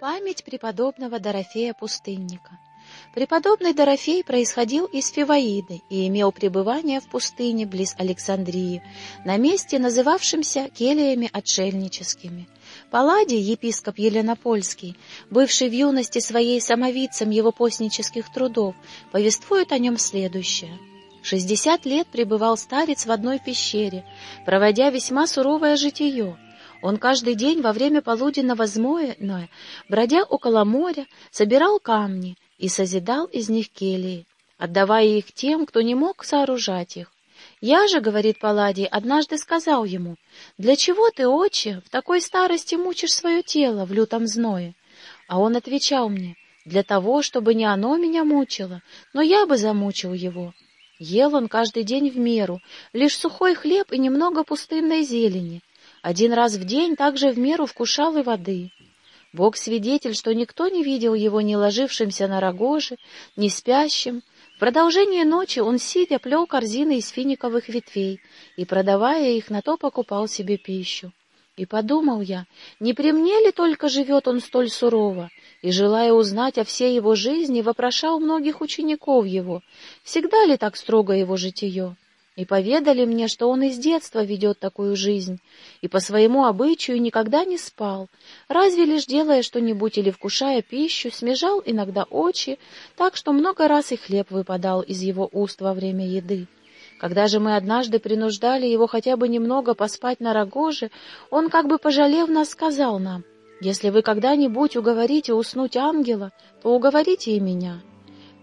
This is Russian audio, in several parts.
Память преподобного Дорофея Пустынника. Преподобный Дорофей происходил из Фиваиды и имел пребывание в пустыне близ Александрии, на месте, называвшемся келиями отшельническими. Палладий, епископ Еленопольский, бывший в юности своей самовицем его постнических трудов, повествует о нем следующее. Шестьдесят лет пребывал старец в одной пещере, проводя весьма суровое житие, он каждый день во время полуденного змоя, бродя около моря, собирал камни и созидал из них келии, отдавая их тем, кто не мог сооружать их. «Я же, — говорит Палладий, — однажды сказал ему, «Для чего ты, отче, в такой старости мучишь свое тело в лютом зное?» А он отвечал мне, «Для того, чтобы не оно меня мучило, но я бы замучил его». Ел он каждый день в меру, лишь сухой хлеб и немного пустынной зелени, один раз в день также в меру вкушал и воды. Бог свидетель, что никто не видел его ни ложившимся на рогоже, ни спящим. В продолжение ночи он, сидя, плел корзины из финиковых ветвей и, продавая их, на то покупал себе пищу. И подумал я, не при мне ли только живет он столь сурово, и, желая узнать о всей его жизни, вопрошал многих учеников его, всегда ли так строго его житие и поведали мне, что он из детства ведет такую жизнь, и по своему обычаю никогда не спал, разве лишь делая что-нибудь или вкушая пищу, смежал иногда очи, так что много раз и хлеб выпадал из его уст во время еды. Когда же мы однажды принуждали его хотя бы немного поспать на рогоже, он, как бы пожалев нас, сказал нам, «Если вы когда-нибудь уговорите уснуть ангела, то уговорите и меня».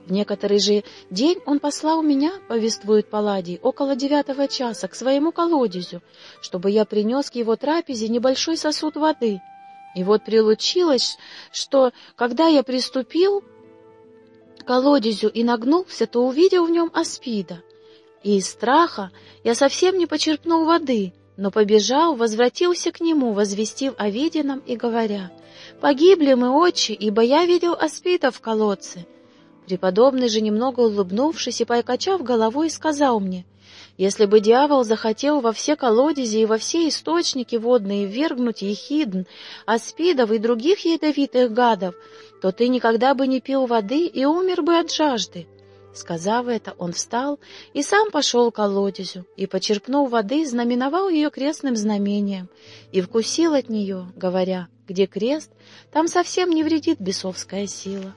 В некоторый же день он послал меня, повествует Палладий, около девятого часа к своему колодезю, чтобы я принес к его трапезе небольшой сосуд воды. И вот прилучилось, что, когда я приступил к колодезю и нагнулся, то увидел в нем аспида. И из страха я совсем не почерпнул воды, но побежал, возвратился к нему, возвестив о виденном и говоря, «Погибли мы, отче, ибо я видел аспида в колодце». Преподобный же, немного улыбнувшись и покачав головой, сказал мне, «Если бы дьявол захотел во все колодези и во все источники водные ввергнуть ехидн, аспидов и других ядовитых гадов, то ты никогда бы не пил воды и умер бы от жажды». Сказав это, он встал и сам пошел к колодезю, и, почерпнув воды, знаменовал ее крестным знамением, и вкусил от нее, говоря, где крест, там совсем не вредит бесовская сила.